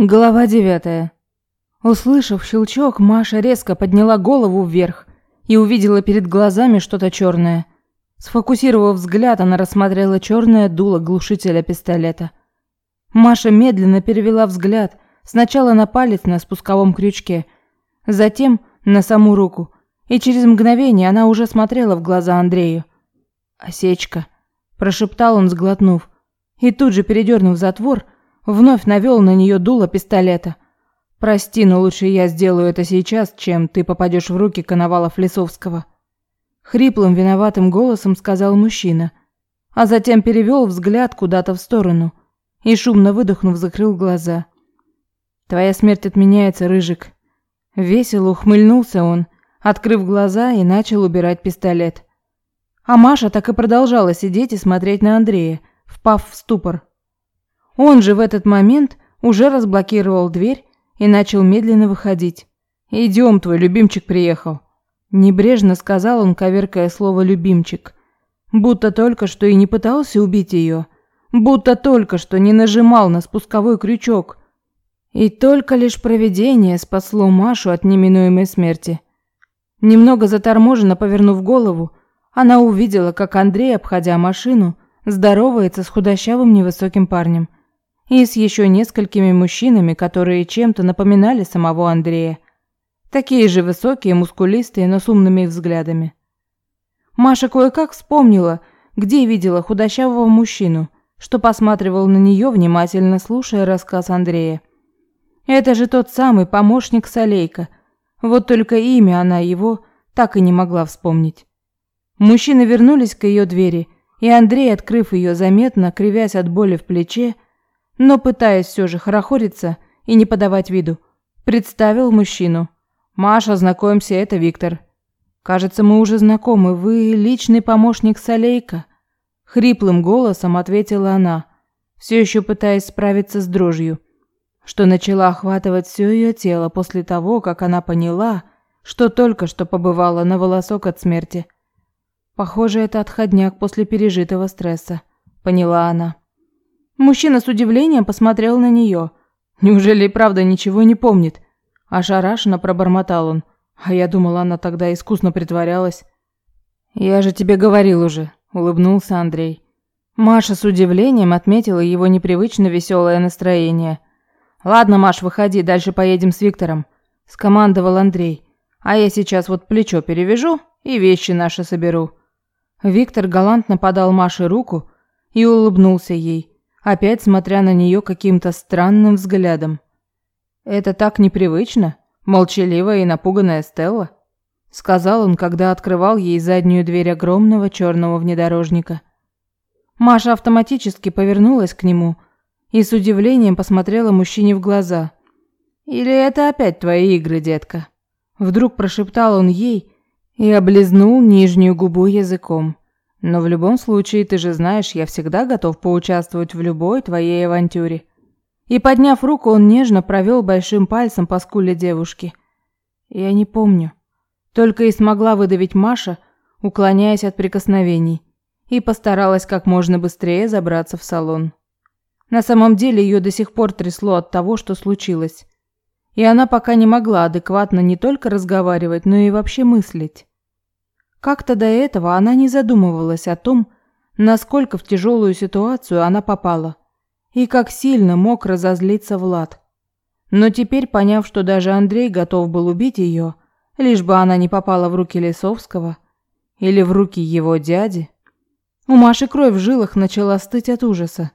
Глава девятая. Услышав щелчок, Маша резко подняла голову вверх и увидела перед глазами что-то черное. Сфокусировав взгляд, она рассмотрела черное дуло глушителя пистолета. Маша медленно перевела взгляд сначала на палец на спусковом крючке, затем на саму руку, и через мгновение она уже смотрела в глаза Андрею. «Осечка», – прошептал он, сглотнув, и тут же, передернув затвор, – Вновь навел на нее дуло пистолета. «Прости, но лучше я сделаю это сейчас, чем ты попадешь в руки Коновалов Лисовского». Хриплым, виноватым голосом сказал мужчина, а затем перевел взгляд куда-то в сторону и, шумно выдохнув, закрыл глаза. «Твоя смерть отменяется, Рыжик». Весело ухмыльнулся он, открыв глаза и начал убирать пистолет. А Маша так и продолжала сидеть и смотреть на Андрея, впав в ступор. Он же в этот момент уже разблокировал дверь и начал медленно выходить. «Идем, твой любимчик приехал», – небрежно сказал он, коверкая слово «любимчик». Будто только что и не пытался убить ее, будто только что не нажимал на спусковой крючок. И только лишь провидение спасло Машу от неминуемой смерти. Немного заторможенно повернув голову, она увидела, как Андрей, обходя машину, здоровается с худощавым невысоким парнем – и с еще несколькими мужчинами, которые чем-то напоминали самого Андрея. Такие же высокие, мускулистые, но с умными взглядами. Маша кое-как вспомнила, где видела худощавого мужчину, что посматривал на нее, внимательно слушая рассказ Андрея. Это же тот самый помощник Солейка. Вот только имя она его так и не могла вспомнить. Мужчины вернулись к ее двери, и Андрей, открыв ее заметно, кривясь от боли в плече, но пытаясь все же хорохориться и не подавать виду, представил мужчину. «Маша, знакомься, это Виктор. Кажется, мы уже знакомы. Вы личный помощник Солейка?» Хриплым голосом ответила она, все еще пытаясь справиться с дрожью, что начала охватывать все ее тело после того, как она поняла, что только что побывала на волосок от смерти. Похоже, это отходняк после пережитого стресса, поняла она. Мужчина с удивлением посмотрел на нее. Неужели и правда ничего не помнит? Ошарашенно пробормотал он. А я думала, она тогда искусно притворялась. «Я же тебе говорил уже», – улыбнулся Андрей. Маша с удивлением отметила его непривычно веселое настроение. «Ладно, Маш, выходи, дальше поедем с Виктором», – скомандовал Андрей. «А я сейчас вот плечо перевяжу и вещи наши соберу». Виктор галантно подал Маше руку и улыбнулся ей опять смотря на нее каким-то странным взглядом. «Это так непривычно, молчаливая и напуганная Стелла», сказал он, когда открывал ей заднюю дверь огромного черного внедорожника. Маша автоматически повернулась к нему и с удивлением посмотрела мужчине в глаза. «Или это опять твои игры, детка?» Вдруг прошептал он ей и облизнул нижнюю губу языком. Но в любом случае, ты же знаешь, я всегда готов поучаствовать в любой твоей авантюре. И подняв руку, он нежно провел большим пальцем по скуле девушки. Я не помню. Только и смогла выдавить Маша, уклоняясь от прикосновений, и постаралась как можно быстрее забраться в салон. На самом деле ее до сих пор трясло от того, что случилось. И она пока не могла адекватно не только разговаривать, но и вообще мыслить. Как-то до этого она не задумывалась о том, насколько в тяжелую ситуацию она попала и как сильно мог разозлиться Влад. Но теперь, поняв, что даже Андрей готов был убить ее, лишь бы она не попала в руки Лесовского или в руки его дяди, у Маши кровь в жилах начала стыть от ужаса.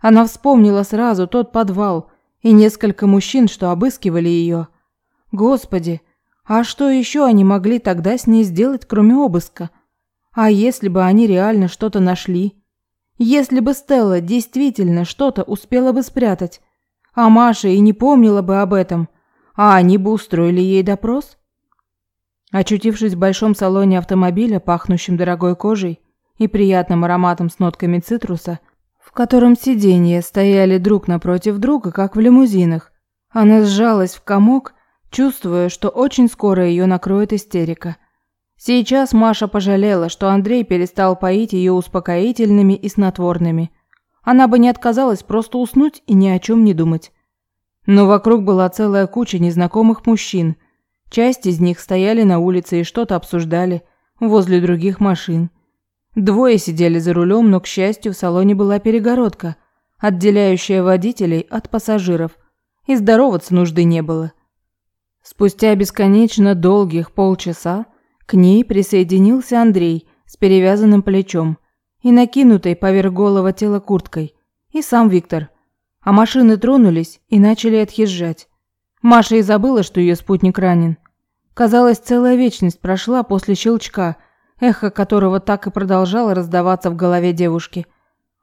Она вспомнила сразу тот подвал и несколько мужчин, что обыскивали ее. Господи, а что еще они могли тогда с ней сделать, кроме обыска? А если бы они реально что-то нашли? Если бы Стелла действительно что-то успела бы спрятать, а Маша и не помнила бы об этом, а они бы устроили ей допрос? Очутившись в большом салоне автомобиля, пахнущем дорогой кожей и приятным ароматом с нотками цитруса, в котором сиденья стояли друг напротив друга, как в лимузинах, она сжалась в комок чувствуя, что очень скоро ее накроет истерика. Сейчас Маша пожалела, что Андрей перестал поить ее успокоительными и снотворными. Она бы не отказалась просто уснуть и ни о чем не думать. Но вокруг была целая куча незнакомых мужчин. Часть из них стояли на улице и что-то обсуждали возле других машин. Двое сидели за рулем, но, к счастью, в салоне была перегородка, отделяющая водителей от пассажиров, и здороваться нужды не было. Спустя бесконечно долгих полчаса к ней присоединился Андрей с перевязанным плечом и накинутой поверх голого тела курткой, и сам Виктор – а машины тронулись и начали отъезжать. Маша и забыла, что ее спутник ранен. Казалось, целая вечность прошла после щелчка, эхо которого так и продолжало раздаваться в голове девушки.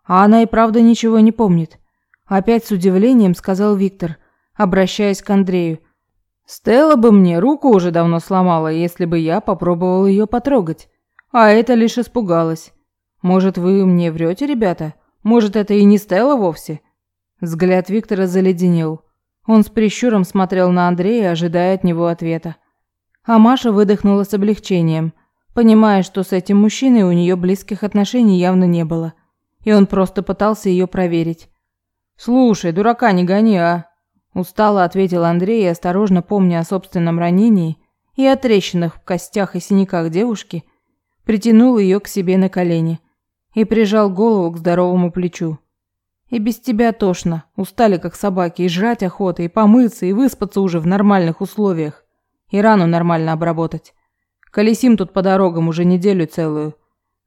А она и правда ничего не помнит. Опять с удивлением сказал Виктор, обращаясь к Андрею. «Стелла бы мне руку уже давно сломала, если бы я попробовал ее потрогать. А это лишь испугалась. Может, вы мне врете, ребята? Может, это и не Стелла вовсе?» Взгляд Виктора заледенел. Он с прищуром смотрел на Андрея, ожидая от него ответа. А Маша выдохнула с облегчением, понимая, что с этим мужчиной у нее близких отношений явно не было. И он просто пытался ее проверить. «Слушай, дурака не гони, а!» Устало ответил Андрей, осторожно помня о собственном ранении и о трещинах в костях и синяках девушки, притянул ее к себе на колени и прижал голову к здоровому плечу. И без тебя тошно. Устали, как собаки, и жрать охота, и помыться, и выспаться уже в нормальных условиях. И рану нормально обработать. Колесим тут по дорогам уже неделю целую.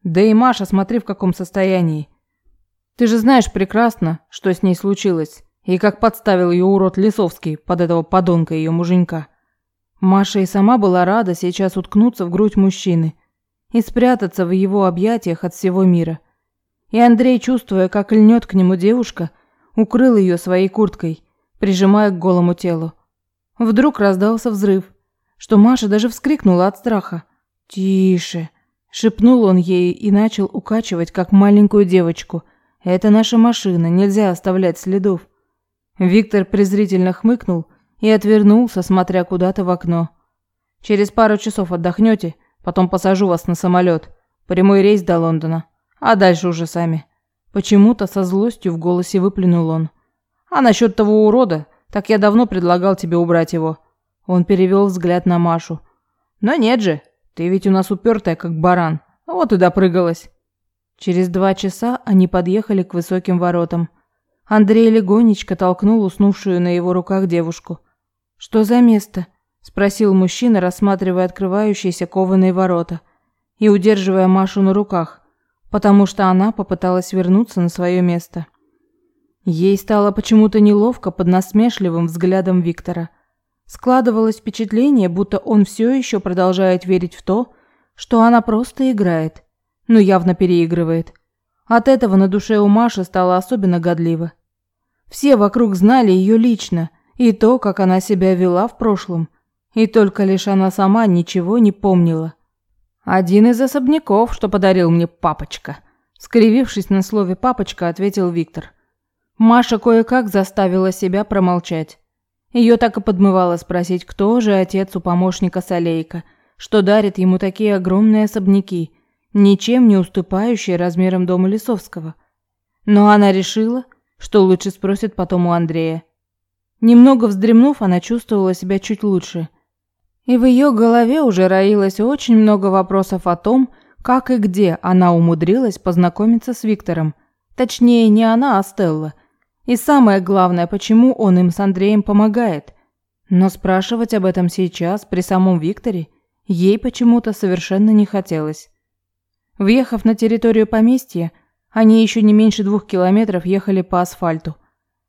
Да и Маша, смотри, в каком состоянии. Ты же знаешь прекрасно, что с ней случилось, и как подставил ее урод Лисовский под этого подонка ее муженька. Маша и сама была рада сейчас уткнуться в грудь мужчины и спрятаться в его объятиях от всего мира. И Андрей, чувствуя, как льнет к нему девушка, укрыл ее своей курткой, прижимая к голому телу. Вдруг раздался взрыв, что Маша даже вскрикнула от страха. «Тише!» – шепнул он ей и начал укачивать, как маленькую девочку. «Это наша машина, нельзя оставлять следов». Виктор презрительно хмыкнул и отвернулся, смотря куда-то в окно. «Через пару часов отдохнете, потом посажу вас на самолет. Прямой рейс до Лондона». А дальше уже сами. Почему-то со злостью в голосе выплюнул он. А насчет того урода, так я давно предлагал тебе убрать его. Он перевел взгляд на Машу. Но нет же, ты ведь у нас упертая, как баран. Вот и допрыгалась. Через два часа они подъехали к высоким воротам. Андрей легонечко толкнул уснувшую на его руках девушку. «Что за место?» – спросил мужчина, рассматривая открывающиеся кованые ворота и удерживая Машу на руках потому что она попыталась вернуться на свое место. Ей стало почему-то неловко под насмешливым взглядом Виктора. Складывалось впечатление, будто он все еще продолжает верить в то, что она просто играет, но явно переигрывает. От этого на душе у Маши стало особенно годливо. Все вокруг знали ее лично, и то, как она себя вела в прошлом, и только лишь она сама ничего не помнила. «Один из особняков, что подарил мне папочка», — скривившись на слове «папочка», ответил Виктор. Маша кое-как заставила себя промолчать. Ее так и подмывало спросить, кто же отец у помощника Солейка, что дарит ему такие огромные особняки, ничем не уступающие размерам дома Лисовского. Но она решила, что лучше спросит потом у Андрея. Немного вздремнув, она чувствовала себя чуть лучше – и в ее голове уже роилось очень много вопросов о том, как и где она умудрилась познакомиться с Виктором. Точнее, не она, а Стелла. И самое главное, почему он им с Андреем помогает. Но спрашивать об этом сейчас, при самом Викторе, ей почему-то совершенно не хотелось. Въехав на территорию поместья, они еще не меньше двух километров ехали по асфальту.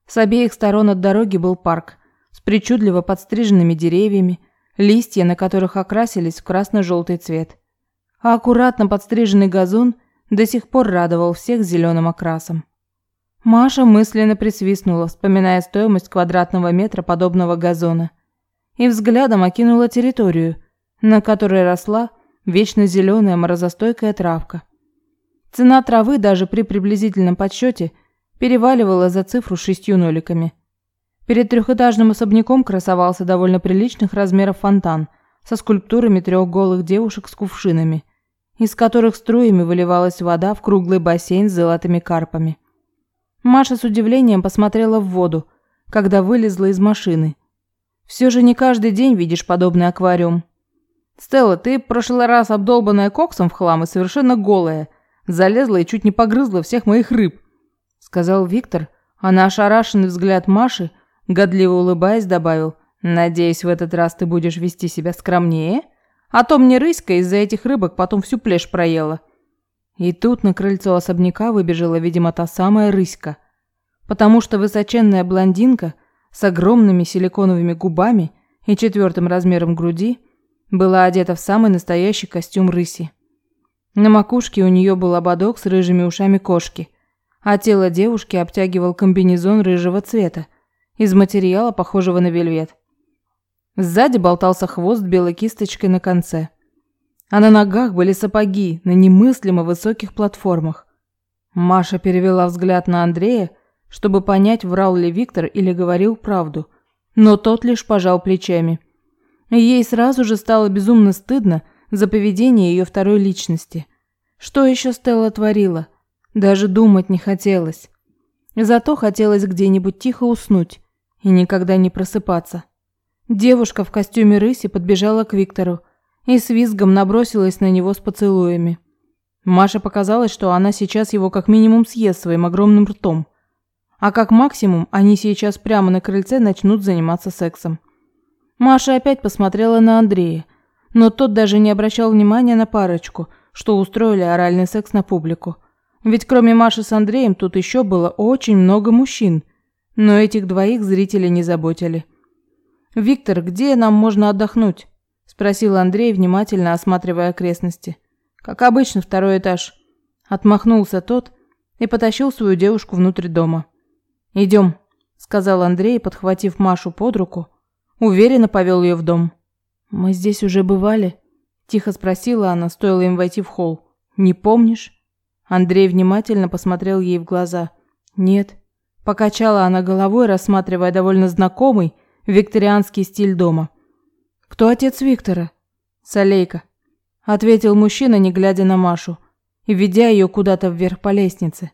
С обеих сторон от дороги был парк с причудливо подстриженными деревьями, листья на которых окрасились в красно-желтый цвет. А аккуратно подстриженный газон до сих пор радовал всех зеленым окрасом. Маша мысленно присвистнула, вспоминая стоимость квадратного метра подобного газона, и взглядом окинула территорию, на которой росла вечно зеленая морозостойкая травка. Цена травы даже при приблизительном подсчете переваливала за цифру шестью ноликами – Перед трехэтажным особняком красовался довольно приличных размеров фонтан со скульптурами трех голых девушек с кувшинами, из которых струями выливалась вода в круглый бассейн с золотыми карпами. Маша с удивлением посмотрела в воду, когда вылезла из машины. Все же не каждый день видишь подобный аквариум. «Стелла, ты в прошлый раз обдолбанная коксом в хлам и совершенно голая. Залезла и чуть не погрызла всех моих рыб», — сказал Виктор, а на ошарашенный взгляд Маши, годливо улыбаясь, добавил, «Надеюсь, в этот раз ты будешь вести себя скромнее, а то мне рыська из-за этих рыбок потом всю плешь проела». И тут на крыльцо особняка выбежала, видимо, та самая рыська, потому что высоченная блондинка с огромными силиконовыми губами и четвертым размером груди была одета в самый настоящий костюм рыси. На макушке у нее был ободок с рыжими ушами кошки, а тело девушки обтягивал комбинезон рыжего цвета из материала, похожего на вельвет. Сзади болтался хвост белой кисточкой на конце – а на ногах были сапоги на немыслимо высоких платформах. Маша перевела взгляд на Андрея, чтобы понять, врал ли Виктор или говорил правду, но тот лишь пожал плечами. Ей сразу же стало безумно стыдно за поведение ее второй личности. Что еще Стелла творила? Даже думать не хотелось. Зато хотелось где-нибудь тихо уснуть и никогда не просыпаться. Девушка в костюме рыси подбежала к Виктору, и с визгом набросилась на него с поцелуями. Маше показалось, что она сейчас его как минимум съест своим огромным ртом. А как максимум, они сейчас прямо на крыльце начнут заниматься сексом. Маша опять посмотрела на Андрея, но тот даже не обращал внимания на парочку, что устроили оральный секс на публику. Ведь кроме Маши с Андреем тут еще было очень много мужчин, но этих двоих зрители не заботили. «Виктор, где нам можно отдохнуть?» спросил Андрей, внимательно осматривая окрестности. Как обычно, второй этаж. Отмахнулся тот и потащил свою девушку внутрь дома. «Идем», — сказал Андрей, подхватив Машу под руку, уверенно повел ее в дом. «Мы здесь уже бывали?» – тихо спросила она, стоило им войти в холл. «Не помнишь?» Андрей внимательно посмотрел ей в глаза. «Нет». Покачала она головой, рассматривая довольно знакомый викторианский стиль дома. Кто отец Виктора? Салейка, ответил мужчина, не глядя на Машу, и ведя ее куда-то вверх по лестнице.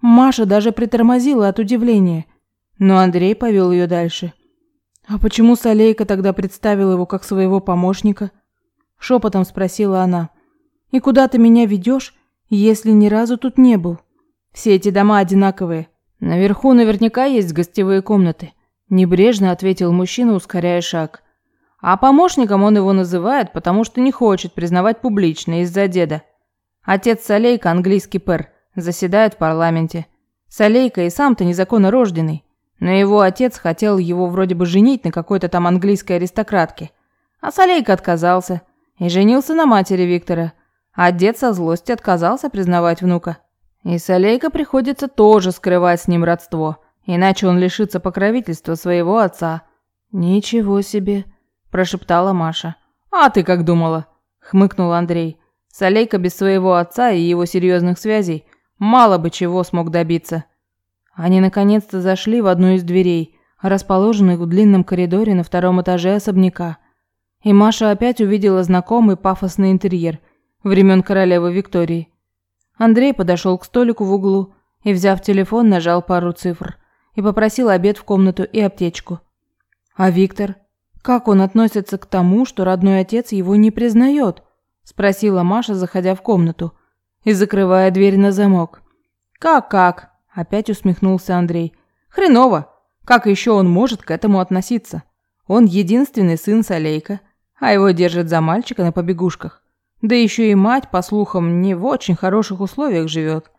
Маша даже притормозила от удивления, но Андрей повел ее дальше. А почему Салейка тогда представил его как своего помощника? шепотом спросила она. И куда ты меня ведешь, если ни разу тут не был? Все эти дома одинаковые. Наверху наверняка есть гостевые комнаты, небрежно ответил мужчина, ускоряя шаг. А помощником он его называет, потому что не хочет признавать публично из-за деда. Отец Салейка, английский пэр, заседает в парламенте. Салейка и сам-то незаконно рожденный, но его отец хотел его вроде бы женить на какой-то там английской аристократке. А Салейка отказался и женился на матери Виктора. А дед со злости отказался признавать внука. И Салейка приходится тоже скрывать с ним родство, иначе он лишится покровительства своего отца. Ничего себе прошептала Маша. А ты как думала? хмыкнул Андрей. Салейка без своего отца и его серьезных связей мало бы чего смог добиться. Они наконец-то зашли в одну из дверей, расположенных в длинном коридоре на втором этаже особняка. И Маша опять увидела знакомый пафосный интерьер времен королевы Виктории. Андрей подошел к столику в углу и, взяв телефон, нажал пару цифр и попросил обед в комнату и аптечку. А Виктор? Как он относится к тому, что родной отец его не признает? спросила Маша, заходя в комнату и закрывая дверь на замок. Как-как? Опять усмехнулся Андрей. Хреново. Как еще он может к этому относиться? Он единственный сын Салейка, а его держат за мальчика на побегушках. Да еще и мать, по слухам, не в очень хороших условиях живет.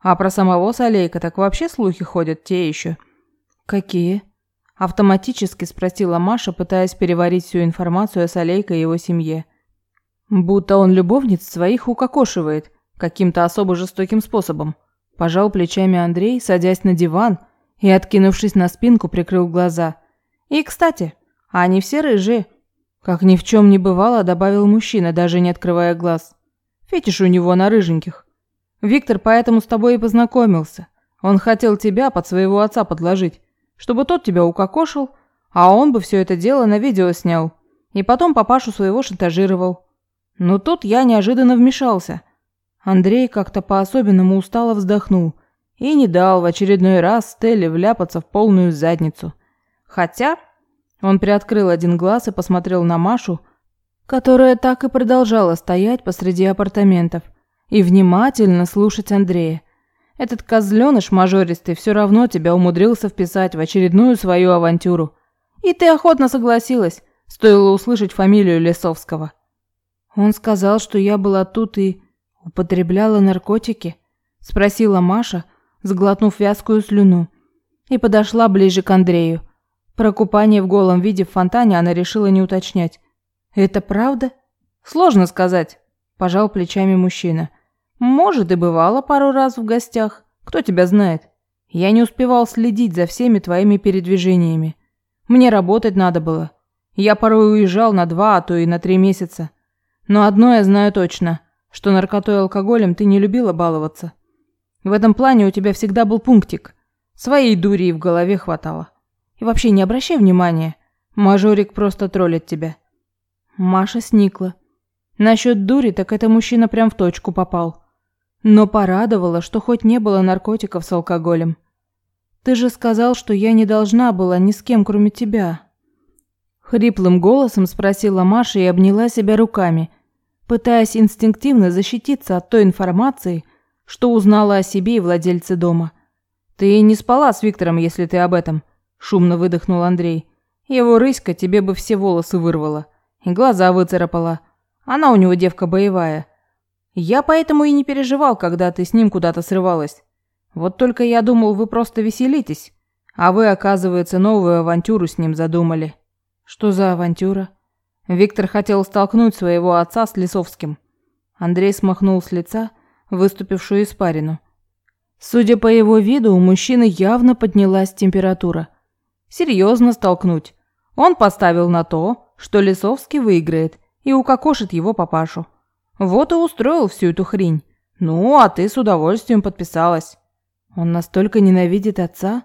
А про самого Салейка так вообще слухи ходят те еще. Какие? Автоматически спросила Маша, пытаясь переварить всю информацию о Солейко и его семье. Будто он любовниц своих укокошивает каким-то особо жестоким способом. Пожал плечами Андрей, садясь на диван и, откинувшись на спинку, прикрыл глаза. И, кстати, они все рыжие. Как ни в чем не бывало, добавил мужчина, даже не открывая глаз. Фетиш у него на рыженьких. Виктор поэтому с тобой и познакомился. Он хотел тебя под своего отца подложить чтобы тот тебя укокошил, а он бы все это дело на видео снял. И потом папашу своего шантажировал. Но тут я неожиданно вмешался. Андрей как-то по-особенному устало вздохнул и не дал в очередной раз Стелле вляпаться в полную задницу. Хотя он приоткрыл один глаз и посмотрел на Машу, которая так и продолжала стоять посреди апартаментов и внимательно слушать Андрея. Этот козленыш мажористый все равно тебя умудрился вписать в очередную свою авантюру. И ты охотно согласилась, стоило услышать фамилию Лесовского. Он сказал, что я была тут и употребляла наркотики, спросила Маша, сглотнув вязкую слюну, и подошла ближе к Андрею. Про купание в голом виде в фонтане она решила не уточнять. Это правда? Сложно сказать, пожал плечами мужчина. Может, и бывало пару раз в гостях. Кто тебя знает? Я не успевал следить за всеми твоими передвижениями. Мне работать надо было. Я порой уезжал на два, а то и на три месяца. Но одно я знаю точно, что наркотой и алкоголем ты не любила баловаться. В этом плане у тебя всегда был пунктик. Своей дури в голове хватало. И вообще не обращай внимания. Мажорик просто троллит тебя. Маша сникла. Насчет дури, так это мужчина прям в точку попал. Но порадовало, что хоть не было наркотиков с алкоголем. Ты же сказал, что я не должна была ни с кем, кроме тебя. Хриплым голосом спросила Маша и обняла себя руками, пытаясь инстинктивно защититься от той информации, что узнала о себе и владельце дома. Ты не спала с Виктором, если ты об этом, шумно выдохнул Андрей. Его рыська тебе бы все волосы вырвала и глаза выцарапала. Она у него девка боевая. Я поэтому и не переживал, когда ты с ним куда-то срывалась. Вот только я думал, вы просто веселитесь, а вы, оказывается, новую авантюру с ним задумали. Что за авантюра? Виктор хотел столкнуть своего отца с Лисовским. Андрей смахнул с лица выступившую испарину. Судя по его виду, у мужчины явно поднялась температура. Серьезно столкнуть. Он поставил на то, что Лисовский выиграет и укокошит его папашу. Вот и устроил всю эту хрень. Ну, а ты с удовольствием подписалась. Он настолько ненавидит отца?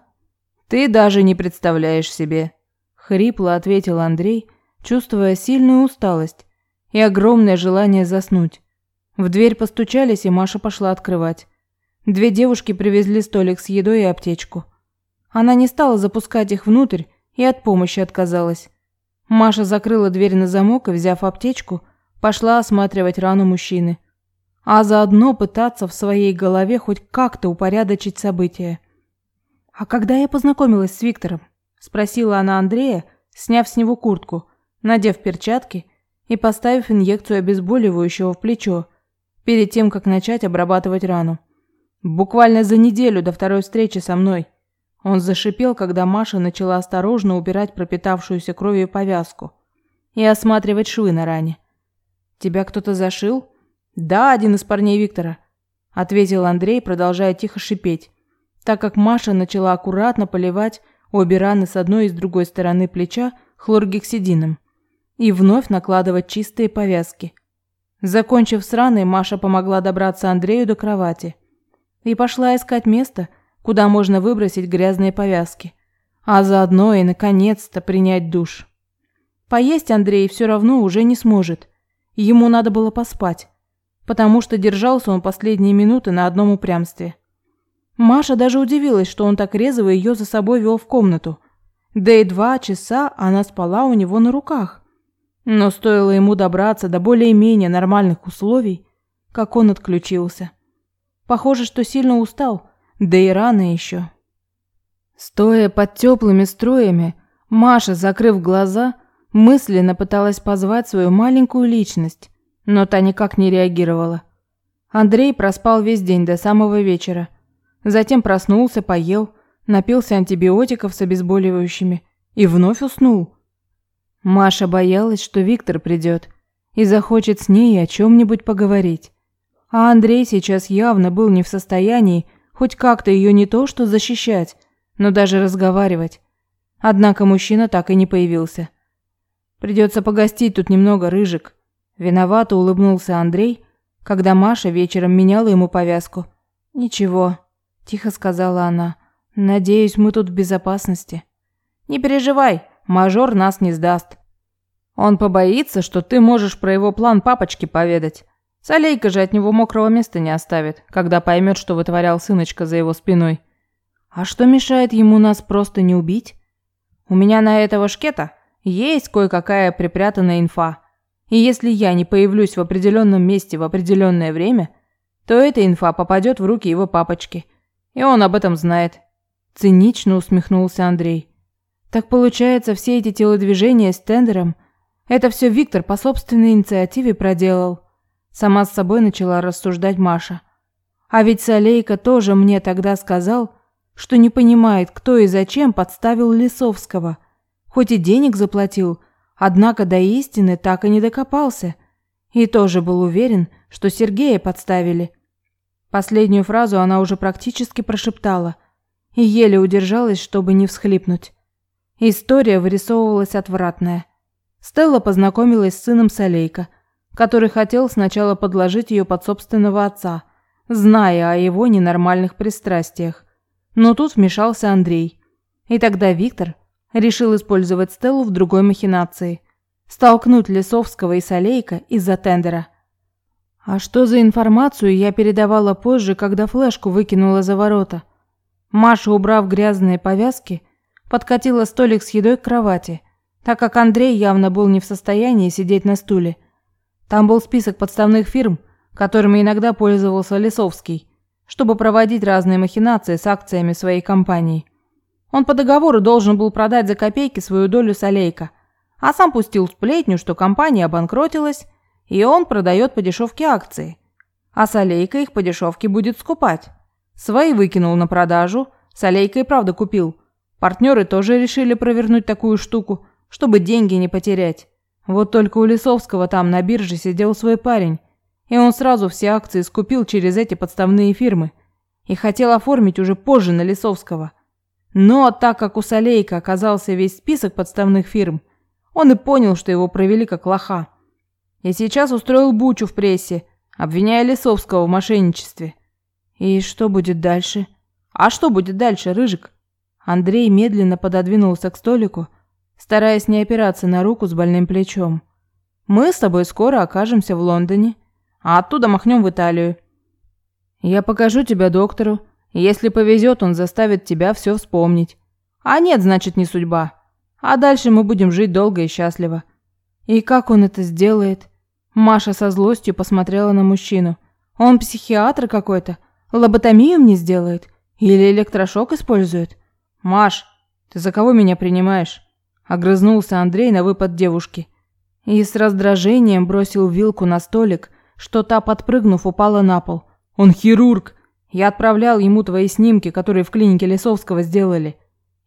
Ты даже не представляешь себе. Хрипло ответил Андрей, чувствуя сильную усталость и огромное желание заснуть. В дверь постучались, и Маша пошла открывать. Две девушки привезли столик с едой и аптечку. Она не стала запускать их внутрь и от помощи отказалась. Маша закрыла дверь на замок и, взяв аптечку, пошла осматривать рану мужчины, а заодно пытаться в своей голове хоть как-то упорядочить события. «А когда я познакомилась с Виктором?» – спросила она Андрея, сняв с него куртку, надев перчатки и поставив инъекцию обезболивающего в плечо, перед тем, как начать обрабатывать рану. «Буквально за неделю до второй встречи со мной», он зашипел, когда Маша начала осторожно убирать пропитавшуюся кровью повязку и осматривать швы на ране. «Тебя кто-то зашил?» «Да, один из парней Виктора», – ответил Андрей, продолжая тихо шипеть, так как Маша начала аккуратно поливать обе раны с одной и с другой стороны плеча хлоргексидином и вновь накладывать чистые повязки. Закончив с раной, Маша помогла добраться Андрею до кровати и пошла искать место – куда можно выбросить грязные повязки, а заодно и наконец-то принять душ. Поесть Андрей все равно уже не сможет. Ему надо было поспать, потому что держался он последние минуты на одном упрямстве. Маша даже удивилась, что он так резво ее за собой вел в комнату. Да и два часа она спала у него на руках. Но стоило ему добраться до более-менее нормальных условий, как он отключился. Похоже, что сильно устал, да и рано еще. Стоя под теплыми струями, Маша, закрыв глаза, мысленно пыталась позвать свою маленькую личность, но та никак не реагировала. Андрей проспал весь день до самого вечера. Затем проснулся, поел, напился антибиотиков с обезболивающими и вновь уснул. Маша боялась, что Виктор придет и захочет с ней о чем-нибудь поговорить. А Андрей сейчас явно был не в состоянии хоть как-то ее не то что защищать, но даже разговаривать. Однако мужчина так и не появился. Придется погостить тут немного, рыжик. Виновато улыбнулся Андрей, когда Маша вечером меняла ему повязку. Ничего, тихо сказала она. Надеюсь, мы тут в безопасности. Не переживай, мажор нас не сдаст. Он побоится, что ты можешь про его план папочке поведать. Солейка же от него мокрого места не оставит, когда поймет, что вытворял сыночка за его спиной. А что мешает ему нас просто не убить? У меня на этого шкета есть кое-какая припрятанная инфа. И если я не появлюсь в определенном месте в определенное время, то эта инфа попадет в руки его папочки. И он об этом знает. Цинично усмехнулся Андрей. Так получается, все эти телодвижения с тендером – это все Виктор по собственной инициативе проделал. Сама с собой начала рассуждать Маша. А ведь Солейка тоже мне тогда сказал, что не понимает, кто и зачем подставил Лисовского. Хоть и денег заплатил, однако до истины так и не докопался. И тоже был уверен, что Сергея подставили. Последнюю фразу она уже практически прошептала и еле удержалась, чтобы не всхлипнуть. История вырисовывалась отвратная. Стелла познакомилась с сыном Солейка, который хотел сначала подложить ее под собственного отца, зная о его ненормальных пристрастиях. Но тут вмешался Андрей. И тогда Виктор решил использовать Стеллу в другой махинации. Столкнуть Лесовского и Солейка из-за тендера. А что за информацию я передавала позже, когда флешку выкинула за ворота? Маша, убрав грязные повязки, подкатила столик с едой к кровати, так как Андрей явно был не в состоянии сидеть на стуле. Там был список подставных фирм, которыми иногда пользовался Лесовский, чтобы проводить разные махинации с акциями своей компании. Он по договору должен был продать за копейки свою долю Солейка, а сам пустил сплетню, что компания обанкротилась, и он продает по дешевке акции. А Солейка их по дешевке будет скупать. Свои выкинул на продажу, Солейка и правда купил, Партнеры тоже решили провернуть такую штуку, чтобы деньги не потерять. Вот только у Лисовского там на бирже сидел свой парень, и он сразу все акции скупил через эти подставные фирмы и хотел оформить уже позже на Лисовского. Но так как у Солейка оказался весь список подставных фирм, он и понял, что его провели как лоха. И сейчас устроил бучу в прессе, обвиняя Лисовского в мошенничестве. И что будет дальше? А что будет дальше, Рыжик? Андрей медленно пододвинулся к столику, стараясь не опираться на руку с больным плечом. «Мы с тобой скоро окажемся в Лондоне, а оттуда махнем в Италию. Я покажу тебя доктору, если повезет, он заставит тебя все вспомнить. А нет, значит, не судьба. А дальше мы будем жить долго и счастливо». «И как он это сделает?» Маша со злостью посмотрела на мужчину. «Он психиатр какой-то? Лоботомию мне сделает? Или электрошок использует?» «Маш, ты за кого меня принимаешь?» Огрызнулся Андрей на выпад девушки. И с раздражением бросил вилку на столик, что та, подпрыгнув, упала на пол. «Он хирург! Я отправлял ему твои снимки, которые в клинике Лесовского сделали.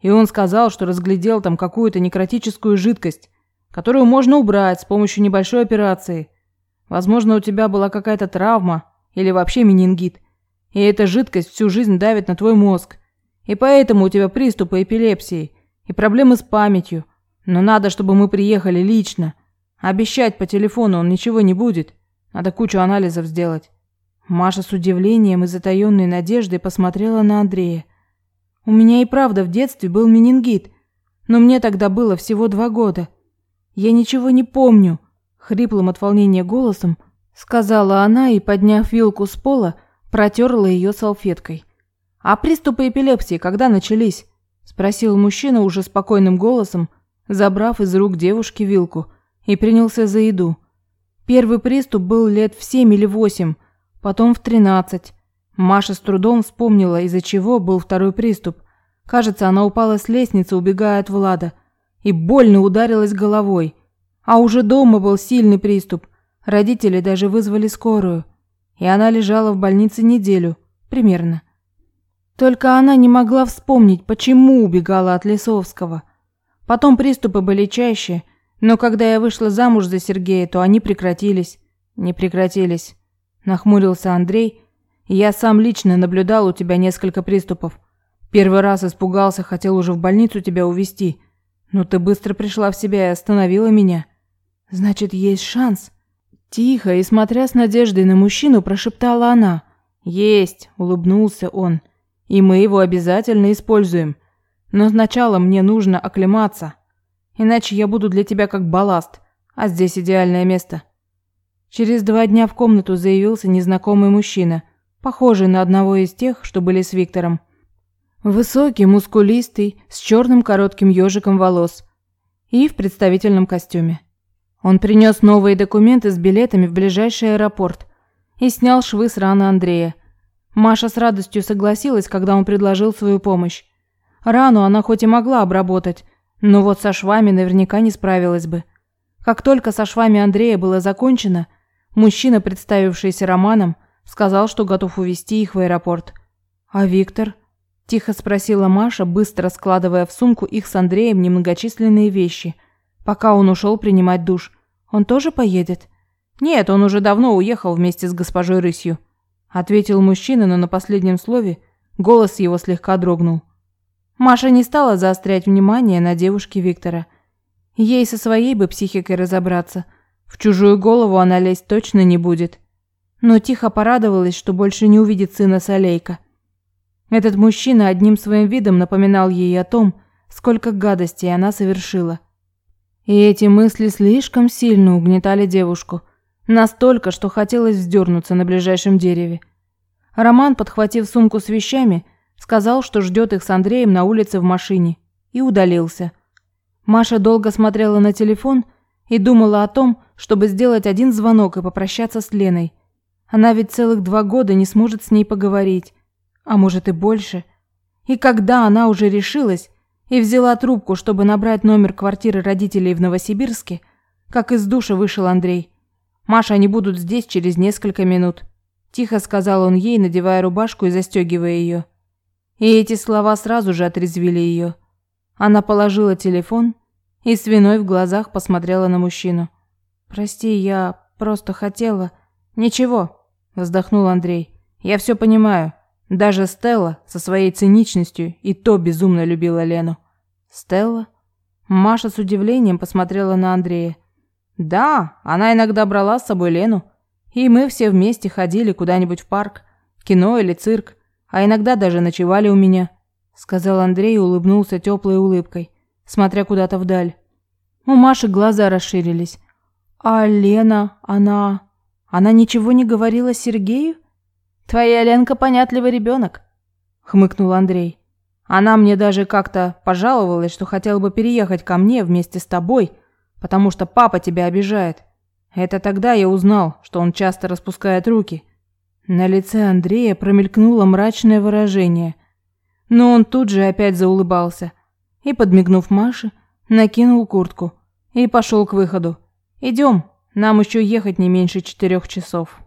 И он сказал, что разглядел там какую-то некротическую жидкость, которую можно убрать с помощью небольшой операции. Возможно, у тебя была какая-то травма или вообще менингит. И эта жидкость всю жизнь давит на твой мозг. И поэтому у тебя приступы эпилепсии и проблемы с памятью. Но надо, чтобы мы приехали лично. Обещать по телефону он ничего не будет. Надо кучу анализов сделать. Маша с удивлением и затаённой надеждой посмотрела на Андрея. У меня и правда в детстве был менингит, но мне тогда было всего два года. Я ничего не помню, хриплым от волнения голосом сказала она и, подняв вилку с пола, протерла ее салфеткой. «А приступы эпилепсии когда начались?» – спросил мужчина уже спокойным голосом, забрав из рук девушки вилку, и принялся за еду. Первый приступ был лет в семь или восемь, потом в тринадцать. Маша с трудом вспомнила, из-за чего был второй приступ. Кажется, она упала с лестницы, убегая от Влада, и больно ударилась головой. А уже дома был сильный приступ. Родители даже вызвали скорую. И она лежала в больнице неделю, примерно. Только она не могла вспомнить, почему убегала от Лесовского. Потом приступы были чаще, но когда я вышла замуж за Сергея, то они прекратились. Не прекратились. Нахмурился Андрей. Я сам лично наблюдал у тебя несколько приступов. Первый раз испугался, хотел уже в больницу тебя увезти. Но ты быстро пришла в себя и остановила меня. Значит, есть шанс. Тихо и смотря с надеждой на мужчину, прошептала она. Есть, улыбнулся он. И мы его обязательно используем. Но сначала мне нужно оклематься. Иначе я буду для тебя как балласт, а здесь идеальное место. Через два дня в комнату заявился незнакомый мужчина, похожий на одного из тех, что были с Виктором. Высокий, мускулистый, с черным коротким ежиком волос и в представительном костюме. Он принес новые документы с билетами в ближайший аэропорт и снял швы с раны Андрея. Маша с радостью согласилась, когда он предложил свою помощь. Рану она хоть и могла обработать, но вот со швами наверняка не справилась бы. Как только со швами Андрея было закончено, мужчина, представившийся Романом, сказал, что готов увезти их в аэропорт. А Виктор? Тихо спросила Маша, быстро складывая в сумку их с Андреем немногочисленные вещи, пока он ушел принимать душ. Он тоже поедет? Нет, он уже давно уехал вместе с госпожой Рысью, ответил мужчина, но на последнем слове голос его слегка дрогнул. Маша не стала заострять внимание на девушке Виктора. Ей со своей бы психикой разобраться. В чужую голову она лезть точно не будет. Но тихо порадовалась, что больше не увидит сына Солейка. Этот мужчина одним своим видом напоминал ей о том, сколько гадостей она совершила. И эти мысли слишком сильно угнетали девушку, настолько, что хотелось вздернуться на ближайшем дереве. Роман, подхватив сумку с вещами, сказал, что ждет их с Андреем на улице в машине, и удалился. Маша долго смотрела на телефон и думала о том, чтобы сделать один звонок и попрощаться с Леной. Она ведь целых два года не сможет с ней поговорить, а может и больше. И когда она уже решилась и взяла трубку, чтобы набрать номер квартиры родителей в Новосибирске, как из душа вышел Андрей. «Маша, они будут здесь через несколько минут», – тихо сказал он ей, надевая рубашку и застегивая ее. И эти слова сразу же отрезвили ее. Она положила телефон и с виной в глазах посмотрела на мужчину. «Прости, я просто хотела...» «Ничего», – вздохнул Андрей. «Я все понимаю. Даже Стелла со своей циничностью и то безумно любила Лену. Стелла? Маша с удивлением посмотрела на Андрея. Да, она иногда брала с собой Лену, и мы все вместе ходили куда-нибудь в парк, кино или цирк, а иногда даже ночевали у меня, сказал Андрей и улыбнулся теплой улыбкой, смотря куда-то вдаль. У Маши глаза расширились. А Лена, она... Она ничего не говорила Сергею? Твоя Ленка понятливый ребенок, хмыкнул Андрей. Она мне даже как-то пожаловалась, что хотела бы переехать ко мне вместе с тобой, потому что папа тебя обижает. Это тогда я узнал, что он часто распускает руки. На лице Андрея промелькнуло мрачное выражение, но он тут же опять заулыбался и, подмигнув Маше, накинул куртку и пошел к выходу. Идем, нам еще ехать не меньше четырех часов.